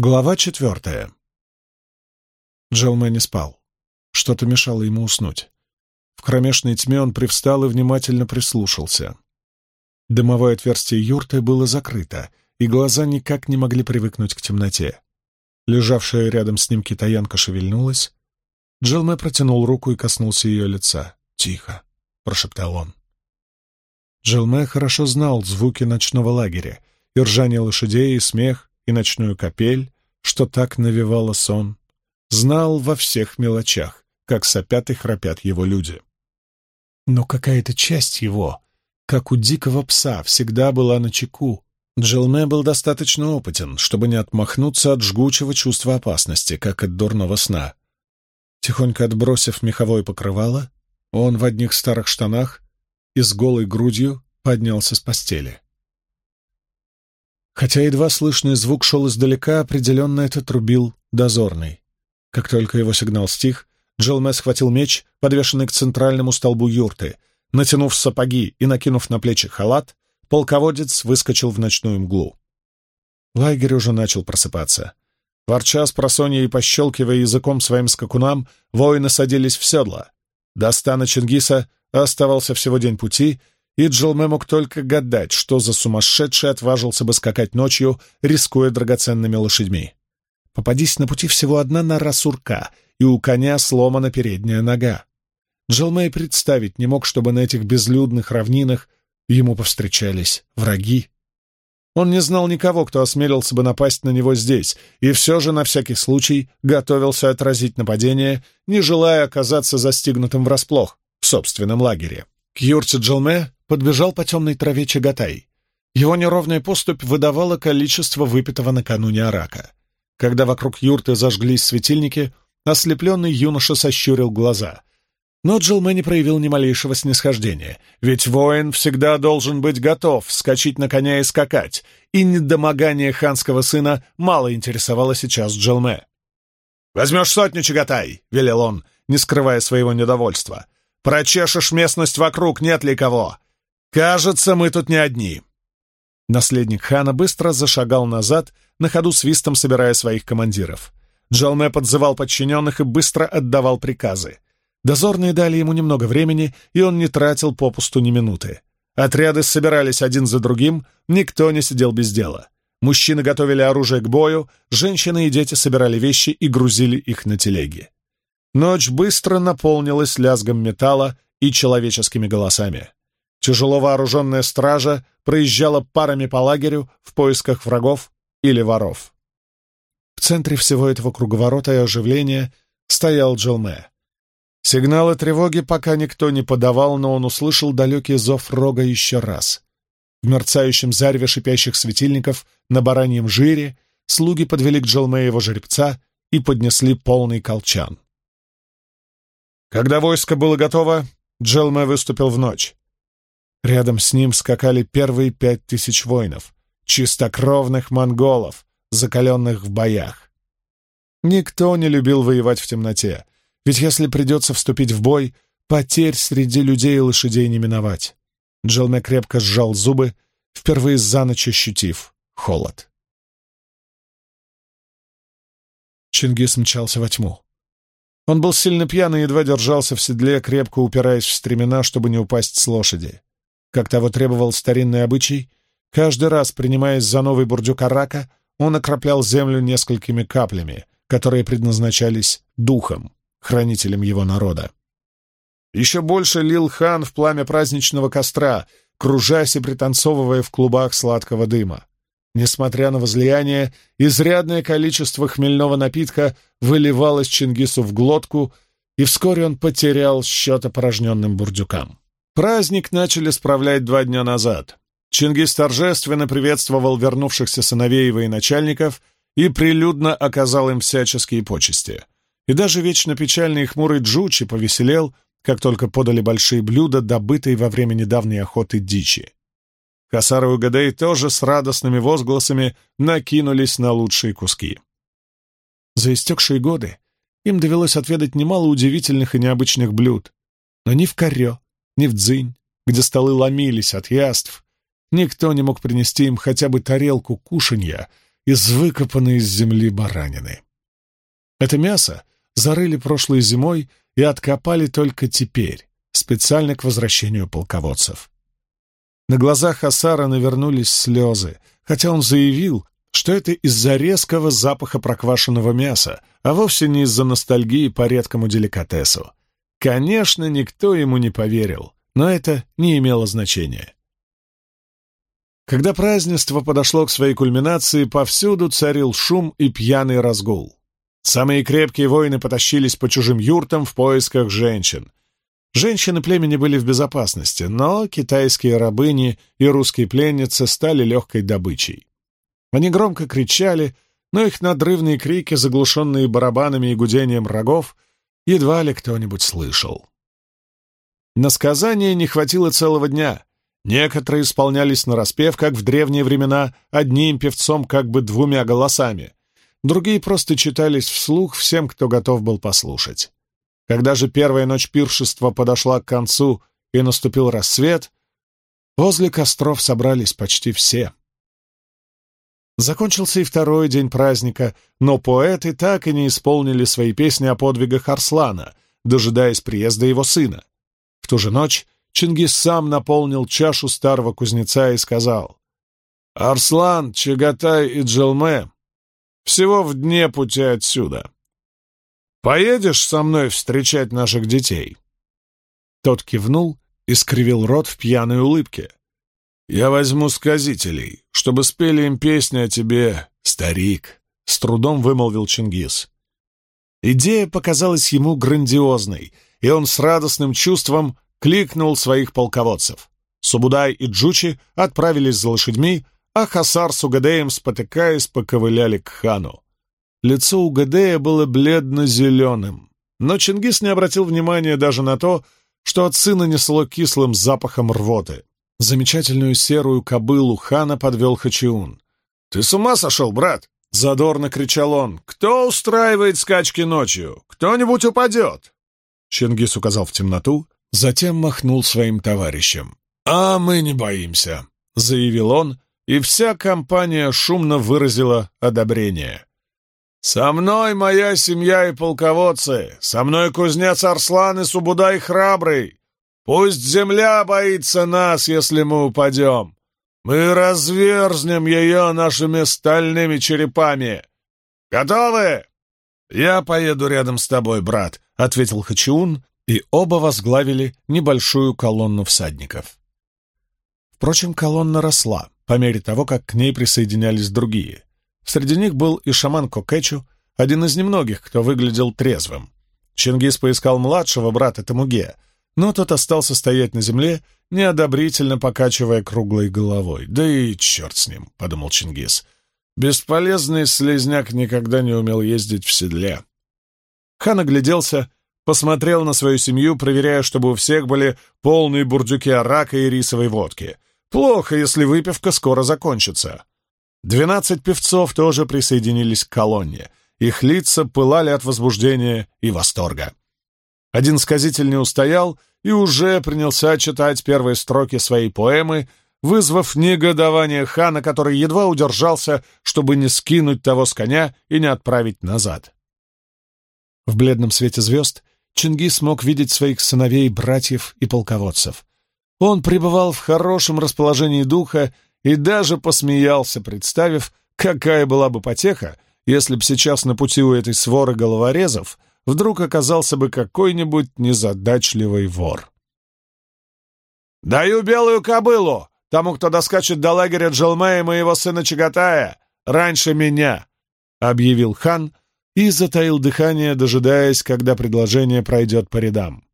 Глава четвертая. Джилме не спал. Что-то мешало ему уснуть. В кромешной тьме он привстал и внимательно прислушался. Дымовое отверстие юрты было закрыто, и глаза никак не могли привыкнуть к темноте. Лежавшая рядом с ним китаянка шевельнулась. Джилме протянул руку и коснулся ее лица. «Тихо», — прошептал он. Джилме хорошо знал звуки ночного лагеря, и ржание лошадей, и смех, и ночную капель, что так навевало сон, знал во всех мелочах, как сопят и храпят его люди. Но какая-то часть его, как у дикого пса, всегда была на чеку. Джилме был достаточно опытен, чтобы не отмахнуться от жгучего чувства опасности, как от дурного сна. Тихонько отбросив меховое покрывало, он в одних старых штанах и с голой грудью поднялся с постели. Хотя едва слышный звук шел издалека, определенно это трубил дозорный. Как только его сигнал стих, Джилме схватил меч, подвешенный к центральному столбу юрты. Натянув сапоги и накинув на плечи халат, полководец выскочил в ночную мглу. Лагерь уже начал просыпаться. Ворча с просонья и пощелкивая языком своим скакунам, воины садились в седла. До стана Чингиса оставался всего день пути — и Джилме мог только гадать, что за сумасшедший отважился бы скакать ночью, рискуя драгоценными лошадьми. Попадись на пути всего одна нора сурка, и у коня сломана передняя нога. Джилмей представить не мог, чтобы на этих безлюдных равнинах ему повстречались враги. Он не знал никого, кто осмелился бы напасть на него здесь, и все же на всякий случай готовился отразить нападение, не желая оказаться застигнутым врасплох в собственном лагере. К юрте Джилме подбежал по темной траве Чагатай. Его неровная поступь выдавала количество выпитого накануне арака. Когда вокруг юрты зажглись светильники, ослепленный юноша сощурил глаза. Но Джилме не проявил ни малейшего снисхождения, ведь воин всегда должен быть готов вскочить на коня и скакать, и недомогание ханского сына мало интересовало сейчас Джилме. «Возьмешь сотню, Чагатай!» — велел он, не скрывая своего недовольства — Прочешешь местность вокруг, нет ли кого? Кажется, мы тут не одни». Наследник хана быстро зашагал назад, на ходу свистом собирая своих командиров. Джалме подзывал подчиненных и быстро отдавал приказы. Дозорные дали ему немного времени, и он не тратил попусту ни минуты. Отряды собирались один за другим, никто не сидел без дела. Мужчины готовили оружие к бою, женщины и дети собирали вещи и грузили их на телеги. Ночь быстро наполнилась лязгом металла и человеческими голосами. Тяжело вооруженная стража проезжала парами по лагерю в поисках врагов или воров. В центре всего этого круговорота и оживления стоял Джилме. Сигналы тревоги пока никто не подавал, но он услышал далекий зов рога еще раз. В мерцающем зареве шипящих светильников на бараньем жире слуги подвели к Джилме его жеребца и поднесли полный колчан. Когда войско было готово, Джелме выступил в ночь. Рядом с ним скакали первые пять тысяч воинов, чистокровных монголов, закаленных в боях. Никто не любил воевать в темноте, ведь если придется вступить в бой, потерь среди людей и лошадей не миновать. Джелме крепко сжал зубы, впервые за ночь ощутив холод. Чингис мчался во тьму. Он был сильно пьян и едва держался в седле, крепко упираясь в стремена, чтобы не упасть с лошади. Как того требовал старинный обычай, каждый раз, принимаясь за новый бурдюк арака, он окроплял землю несколькими каплями, которые предназначались духом, хранителем его народа. Еще больше лил хан в пламя праздничного костра, кружась и пританцовывая в клубах сладкого дыма. Несмотря на возлияние, изрядное количество хмельного напитка выливалось Чингису в глотку, и вскоре он потерял счет опорожненным бурдюкам. Праздник начали справлять два дня назад. Чингис торжественно приветствовал вернувшихся сыновей и военачальников и прилюдно оказал им всяческие почести. И даже вечно печальный и хмурый Джучи повеселел, как только подали большие блюда, добытые во время недавней охоты дичи. Хасары Угадей тоже с радостными возгласами накинулись на лучшие куски. За истекшие годы им довелось отведать немало удивительных и необычных блюд, но ни в Корё, ни в Дзынь, где столы ломились от яств, никто не мог принести им хотя бы тарелку кушанья из выкопанной из земли баранины. Это мясо зарыли прошлой зимой и откопали только теперь, специально к возвращению полководцев. На глазах Асара навернулись слезы, хотя он заявил, что это из-за резкого запаха проквашенного мяса, а вовсе не из-за ностальгии по редкому деликатесу. Конечно, никто ему не поверил, но это не имело значения. Когда празднество подошло к своей кульминации, повсюду царил шум и пьяный разгул. Самые крепкие воины потащились по чужим юртам в поисках женщин. Женщины племени были в безопасности, но китайские рабыни и русские пленницы стали легкой добычей. Они громко кричали, но их надрывные крики, заглушенные барабанами и гудением рогов, едва ли кто-нибудь слышал. На сказание не хватило целого дня. Некоторые исполнялись нараспев, как в древние времена, одним певцом как бы двумя голосами. Другие просто читались вслух всем, кто готов был послушать. Когда же первая ночь пиршества подошла к концу и наступил рассвет, возле костров собрались почти все. Закончился и второй день праздника, но поэты так и не исполнили свои песни о подвигах Арслана, дожидаясь приезда его сына. В ту же ночь Чингис сам наполнил чашу старого кузнеца и сказал, «Арслан, Чагатай и Джилме всего в дне пути отсюда». «Поедешь со мной встречать наших детей?» Тот кивнул и скривил рот в пьяной улыбке. «Я возьму сказителей, чтобы спели им песни о тебе, старик», — с трудом вымолвил Чингис. Идея показалась ему грандиозной, и он с радостным чувством кликнул своих полководцев. Субудай и Джучи отправились за лошадьми, а Хасар с Угадеем, спотыкаясь, поковыляли к хану. Лицо у Гадея было бледно-зеленым, но Чингис не обратил внимания даже на то, что от сына несло кислым запахом рвоты. Замечательную серую кобылу хана подвел Хачиун. «Ты с ума сошел, брат?» — задорно кричал он. «Кто устраивает скачки ночью? Кто-нибудь упадет!» Чингис указал в темноту, затем махнул своим товарищам. «А мы не боимся», — заявил он, и вся компания шумно выразила одобрение. «Со мной моя семья и полководцы! Со мной кузнец Арслан и Субудай Храбрый! Пусть земля боится нас, если мы упадем! Мы разверзнем ее нашими стальными черепами! Готовы?» «Я поеду рядом с тобой, брат», — ответил Хачиун, и оба возглавили небольшую колонну всадников. Впрочем, колонна росла по мере того, как к ней присоединялись другие — Среди них был и шаман Кокетчу, один из немногих, кто выглядел трезвым. Чингис поискал младшего брата Тамуге, но тот остался стоять на земле, неодобрительно покачивая круглой головой. «Да и черт с ним», — подумал Чингис. «Бесполезный слезняк никогда не умел ездить в седле». Хан огляделся, посмотрел на свою семью, проверяя, чтобы у всех были полные бурдюки арака и рисовой водки. «Плохо, если выпивка скоро закончится». Двенадцать певцов тоже присоединились к колонне. Их лица пылали от возбуждения и восторга. Один сказитель не устоял и уже принялся читать первые строки своей поэмы, вызвав негодование хана, который едва удержался, чтобы не скинуть того с коня и не отправить назад. В бледном свете звезд Чингис мог видеть своих сыновей, братьев и полководцев. Он пребывал в хорошем расположении духа и даже посмеялся, представив, какая была бы потеха, если б сейчас на пути у этой своры головорезов вдруг оказался бы какой-нибудь незадачливый вор. «Даю белую кобылу тому, кто доскачет до лагеря Джалмея моего сына Чагатая, раньше меня!» — объявил хан и затаил дыхание, дожидаясь, когда предложение пройдет по рядам.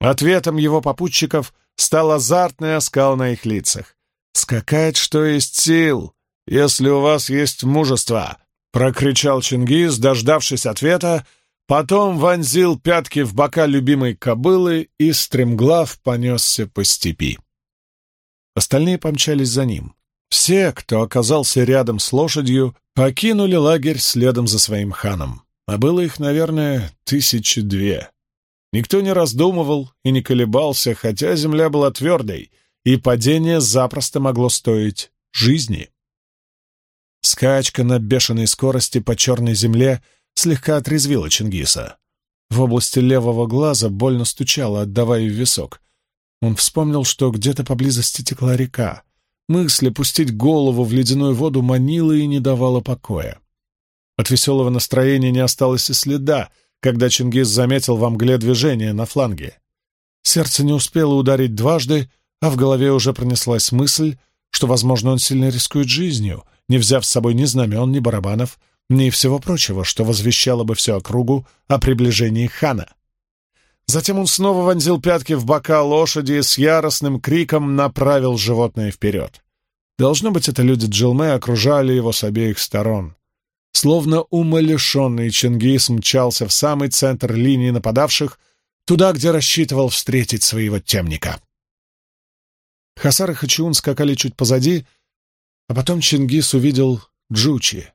Ответом его попутчиков стал азартный оскал на их лицах. Скакать, что есть сил, если у вас есть мужество!» — прокричал Чингис, дождавшись ответа, потом вонзил пятки в бока любимой кобылы и стремглав понесся по степи. Остальные помчались за ним. Все, кто оказался рядом с лошадью, покинули лагерь следом за своим ханом, а было их, наверное, тысячи две. Никто не раздумывал и не колебался, хотя земля была твердой — и падение запросто могло стоить жизни. Скачка на бешеной скорости по черной земле слегка отрезвила Чингиса. В области левого глаза больно стучало, отдавая в висок. Он вспомнил, что где-то поблизости текла река. Мысль пустить голову в ледяную воду манила и не давала покоя. От веселого настроения не осталось и следа, когда Чингис заметил во мгле движение на фланге. Сердце не успело ударить дважды, а в голове уже пронеслась мысль, что, возможно, он сильно рискует жизнью, не взяв с собой ни знамен, ни барабанов, ни всего прочего, что возвещало бы всю округу о приближении хана. Затем он снова вонзил пятки в бока лошади и с яростным криком направил животное вперед. Должно быть, это люди Джилме окружали его с обеих сторон. Словно умалишенный Чингис мчался в самый центр линии нападавших, туда, где рассчитывал встретить своего темника. Хасар и Хачиун скакали чуть позади, а потом Чингис увидел Джучи.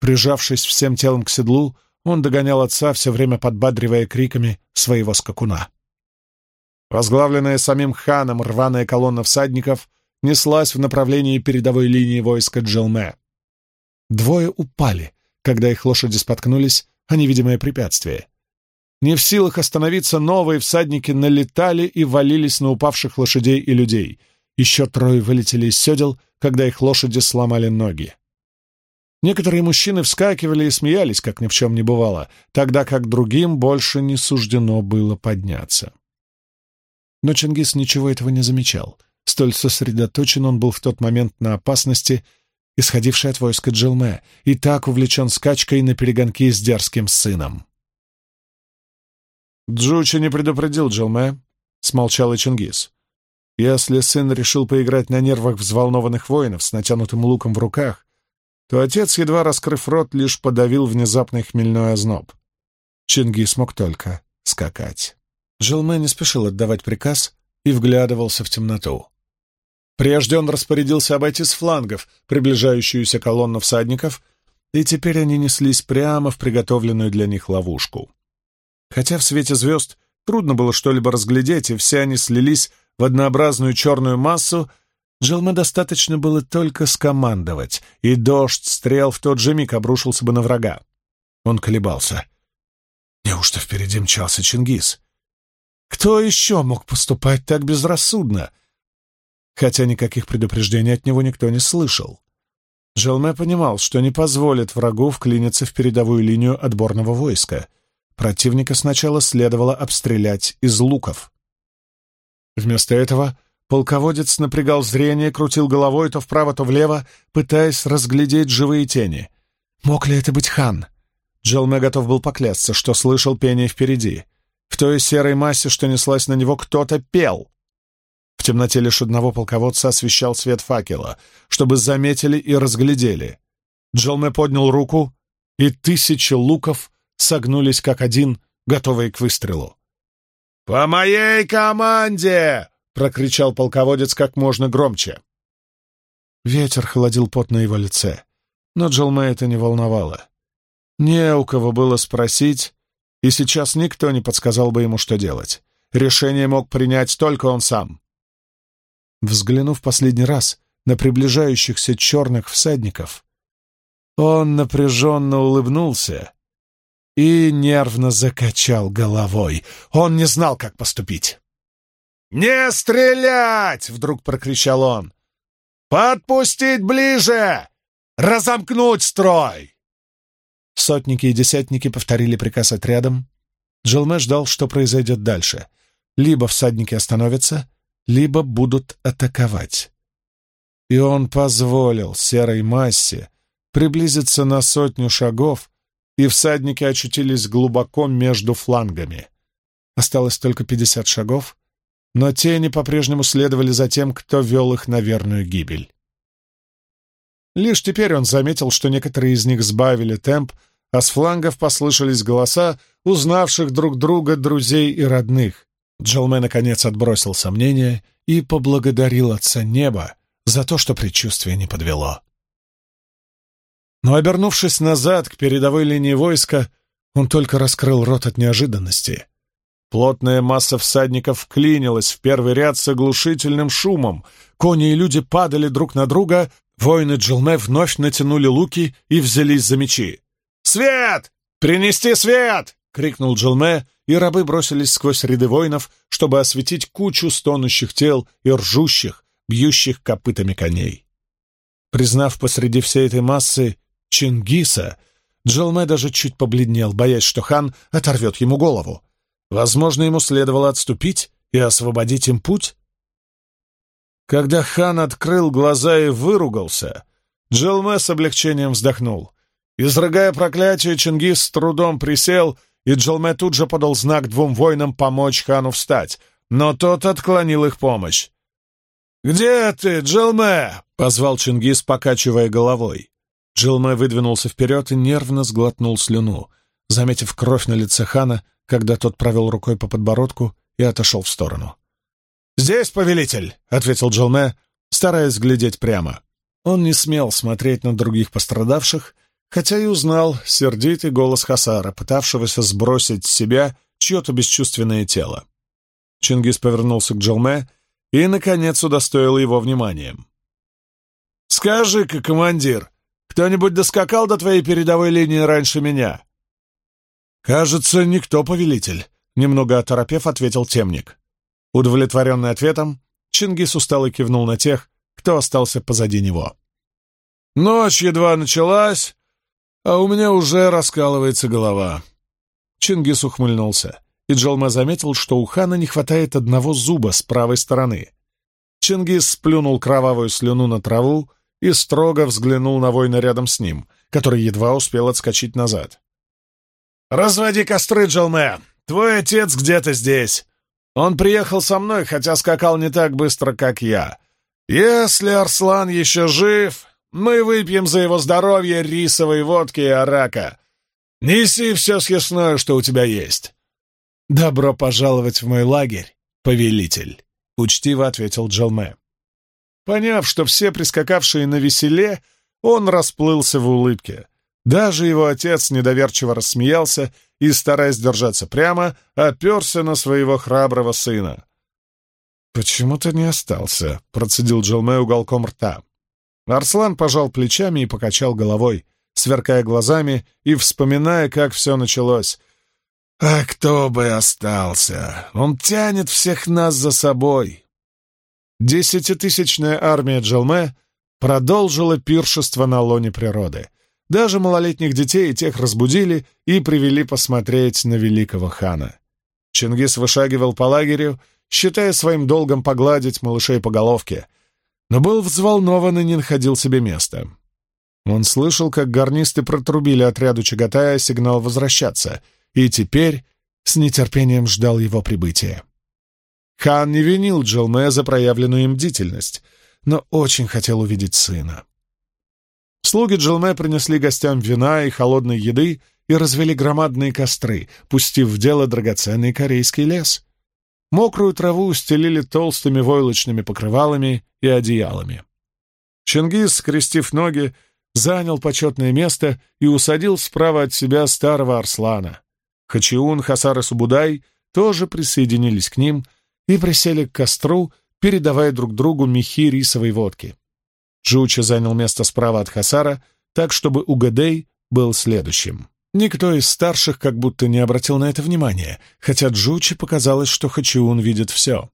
Прижавшись всем телом к седлу, он догонял отца, все время подбадривая криками своего скакуна. Возглавленная самим ханом рваная колонна всадников неслась в направлении передовой линии войска Джилме. Двое упали, когда их лошади споткнулись о невидимое препятствие — не в силах остановиться, новые всадники налетали и валились на упавших лошадей и людей. Еще трое вылетели из седел, когда их лошади сломали ноги. Некоторые мужчины вскакивали и смеялись, как ни в чем не бывало, тогда как другим больше не суждено было подняться. Но Чингис ничего этого не замечал. Столь сосредоточен он был в тот момент на опасности, исходившей от войска Джилме, и так увлечен скачкой на перегонки с дерзким сыном. «Джучи не предупредил Джилме», — смолчал и Чингис. «Если сын решил поиграть на нервах взволнованных воинов с натянутым луком в руках, то отец, едва раскрыв рот, лишь подавил внезапный хмельной озноб. Чингис мог только скакать». Джилме не спешил отдавать приказ и вглядывался в темноту. Прежде он распорядился обойти с флангов приближающуюся колонну всадников, и теперь они неслись прямо в приготовленную для них ловушку. Хотя в свете звезд трудно было что-либо разглядеть, и все они слились в однообразную черную массу, Джилме достаточно было только скомандовать, и дождь стрел в тот же миг обрушился бы на врага. Он колебался. Неужто впереди мчался Чингис? Кто еще мог поступать так безрассудно? Хотя никаких предупреждений от него никто не слышал. Желме понимал, что не позволит врагу вклиниться в передовую линию отборного войска — противника сначала следовало обстрелять из луков. Вместо этого полководец напрягал зрение, крутил головой то вправо, то влево, пытаясь разглядеть живые тени. Мог ли это быть хан? Джелме готов был поклясться, что слышал пение впереди. В той серой массе, что неслась на него, кто-то пел. В темноте лишь одного полководца освещал свет факела, чтобы заметили и разглядели. Джелме поднял руку, и тысячи луков согнулись как один, готовые к выстрелу. «По моей команде!» — прокричал полководец как можно громче. Ветер холодил пот на его лице, но Джилме это не волновало. Не у кого было спросить, и сейчас никто не подсказал бы ему, что делать. Решение мог принять только он сам. Взглянув последний раз на приближающихся черных всадников, он напряженно улыбнулся и нервно закачал головой. Он не знал, как поступить. «Не стрелять!» — вдруг прокричал он. «Подпустить ближе! Разомкнуть строй!» Сотники и десятники повторили приказ отрядам. Джилме ждал, что произойдет дальше. Либо всадники остановятся, либо будут атаковать. И он позволил серой массе приблизиться на сотню шагов и всадники очутились глубоко между флангами. Осталось только пятьдесят шагов, но тени по-прежнему следовали за тем, кто вел их на верную гибель. Лишь теперь он заметил, что некоторые из них сбавили темп, а с флангов послышались голоса узнавших друг друга друзей и родных. Джалме, наконец, отбросил сомнения и поблагодарил отца неба за то, что предчувствие не подвело. Но, обернувшись назад к передовой линии войска, он только раскрыл рот от неожиданности. Плотная масса всадников вклинилась в первый ряд с оглушительным шумом. Кони и люди падали друг на друга, воины Джилме вновь натянули луки и взялись за мечи. «Свет! Принести свет!» — крикнул Джилме, и рабы бросились сквозь ряды воинов, чтобы осветить кучу стонущих тел и ржущих, бьющих копытами коней. Признав посреди всей этой массы Чингиса, Джилме даже чуть побледнел, боясь, что хан оторвет ему голову. Возможно, ему следовало отступить и освободить им путь? Когда хан открыл глаза и выругался, Джилме с облегчением вздохнул. Изрыгая проклятие, Чингис с трудом присел, и Джилме тут же подал знак двум воинам помочь хану встать, но тот отклонил их помощь. «Где ты, Джилме?» — позвал Чингис, покачивая головой. Джилме выдвинулся вперед и нервно сглотнул слюну, заметив кровь на лице хана, когда тот провел рукой по подбородку и отошел в сторону. «Здесь, повелитель!» — ответил Джилме, стараясь глядеть прямо. Он не смел смотреть на других пострадавших, хотя и узнал сердитый голос Хасара, пытавшегося сбросить с себя чье-то бесчувственное тело. Чингис повернулся к Джилме и, наконец, удостоил его вниманием. «Скажи-ка, командир, кто-нибудь доскакал до твоей передовой линии раньше меня?» «Кажется, никто, повелитель», — немного оторопев, ответил темник. Удовлетворенный ответом, Чингис устало кивнул на тех, кто остался позади него. «Ночь едва началась, а у меня уже раскалывается голова». Чингис ухмыльнулся, и Джалме заметил, что у хана не хватает одного зуба с правой стороны. Чингис сплюнул кровавую слюну на траву и строго взглянул на воина рядом с ним, который едва успел отскочить назад. «Разводи костры, Джалме! Твой отец где-то здесь! Он приехал со мной, хотя скакал не так быстро, как я. Если Арслан еще жив, мы выпьем за его здоровье рисовой водки и арака. Неси все съестное, что у тебя есть». «Добро пожаловать в мой лагерь, повелитель», — учтиво ответил Джалме. Поняв, что все прискакавшие на веселе, он расплылся в улыбке. Даже его отец недоверчиво рассмеялся и, стараясь держаться прямо, оперся на своего храброго сына. «Почему ты не остался?» — процедил Джилме уголком рта. Арслан пожал плечами и покачал головой, сверкая глазами и вспоминая, как все началось. «А кто бы остался? Он тянет всех нас за собой!» Десятитысячная армия Джалме продолжила пиршество на лоне природы. Даже малолетних детей и тех разбудили и привели посмотреть на великого хана. Чингис вышагивал по лагерю, считая своим долгом погладить малышей по головке, но был взволнован и не находил себе места. Он слышал, как гарнисты протрубили отряду Чагатая сигнал возвращаться, и теперь с нетерпением ждал его прибытия. Хан не винил Джилме за проявленную им бдительность, но очень хотел увидеть сына. Слуги Джилме принесли гостям вина и холодной еды и развели громадные костры, пустив в дело драгоценный корейский лес. Мокрую траву устелили толстыми войлочными покрывалами и одеялами. Чингис, скрестив ноги, занял почетное место и усадил справа от себя старого Арслана. Хачиун, Хасар и Субудай тоже присоединились к ним, и присели к костру, передавая друг другу мехи рисовой водки. Джуча занял место справа от Хасара, так, чтобы Угадей был следующим. Никто из старших как будто не обратил на это внимания, хотя Джучи показалось, что Хачиун видит все.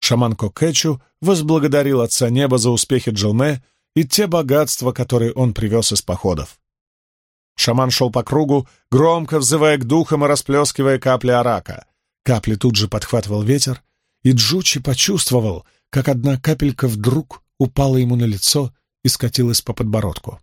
Шаман Кокетчу возблагодарил Отца Неба за успехи Джелме и те богатства, которые он привез из походов. Шаман шел по кругу, громко взывая к духам и расплескивая капли арака. Капли тут же подхватывал ветер и Джучи почувствовал, как одна капелька вдруг упала ему на лицо и скатилась по подбородку.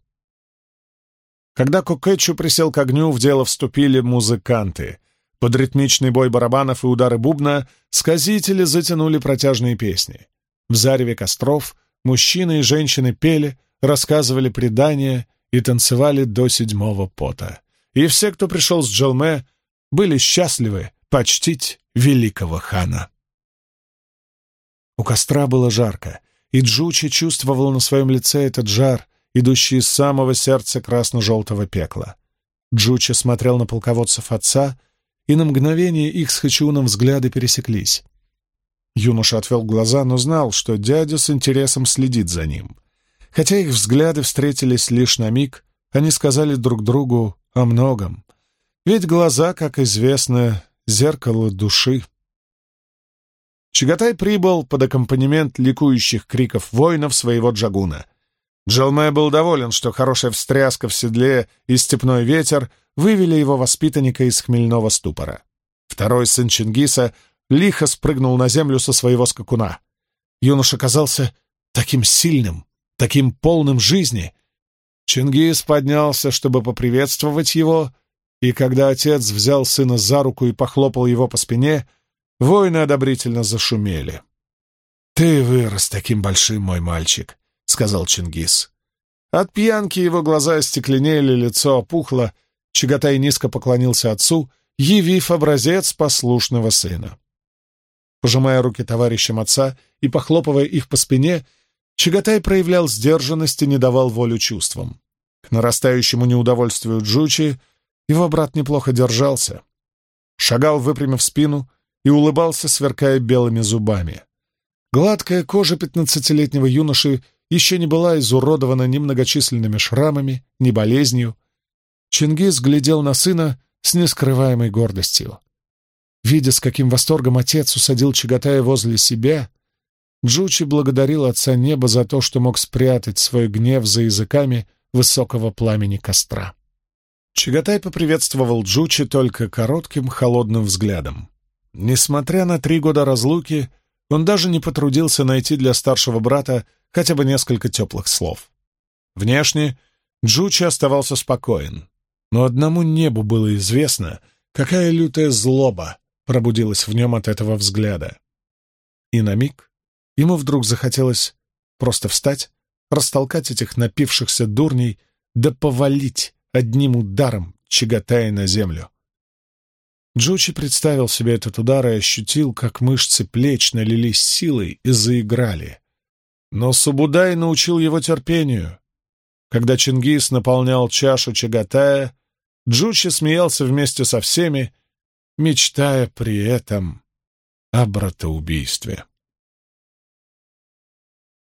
Когда Кокетчу присел к огню, в дело вступили музыканты. Под ритмичный бой барабанов и удары бубна сказители затянули протяжные песни. В зареве костров мужчины и женщины пели, рассказывали предания и танцевали до седьмого пота. И все, кто пришел с Джалме, были счастливы почтить великого хана. У костра было жарко, и Джучи чувствовала на своем лице этот жар, идущий из самого сердца красно-желтого пекла. Джучи смотрел на полководцев отца, и на мгновение их с Хачиуном взгляды пересеклись. Юноша отвел глаза, но знал, что дядя с интересом следит за ним. Хотя их взгляды встретились лишь на миг, они сказали друг другу о многом. Ведь глаза, как известно, зеркало души. Чагатай прибыл под аккомпанемент ликующих криков воинов своего джагуна. Джалме был доволен, что хорошая встряска в седле и степной ветер вывели его воспитанника из хмельного ступора. Второй сын Чингиса лихо спрыгнул на землю со своего скакуна. Юноша казался таким сильным, таким полным жизни. Чингис поднялся, чтобы поприветствовать его, и когда отец взял сына за руку и похлопал его по спине, Воины одобрительно зашумели. «Ты вырос таким большим, мой мальчик», — сказал Чингис. От пьянки его глаза стекленели, лицо опухло. Чагатай низко поклонился отцу, явив образец послушного сына. Пожимая руки товарищам отца и похлопывая их по спине, Чагатай проявлял сдержанность и не давал волю чувствам. К нарастающему неудовольствию Джучи его брат неплохо держался. Шагал, выпрямив спину, и улыбался, сверкая белыми зубами. Гладкая кожа пятнадцатилетнего юноши еще не была изуродована ни многочисленными шрамами, ни болезнью. Чингис глядел на сына с нескрываемой гордостью. Видя, с каким восторгом отец усадил Чагатая возле себя, Джучи благодарил отца неба за то, что мог спрятать свой гнев за языками высокого пламени костра. Чагатай поприветствовал Джучи только коротким холодным взглядом. Несмотря на три года разлуки, он даже не потрудился найти для старшего брата хотя бы несколько теплых слов. Внешне Джучи оставался спокоен, но одному небу было известно, какая лютая злоба пробудилась в нем от этого взгляда. И на миг ему вдруг захотелось просто встать, растолкать этих напившихся дурней да повалить одним ударом, чаготая на землю. Джучи представил себе этот удар и ощутил, как мышцы плеч налились силой и заиграли. Но Субудай научил его терпению. Когда Чингис наполнял чашу Чагатая, Джучи смеялся вместе со всеми, мечтая при этом о братоубийстве.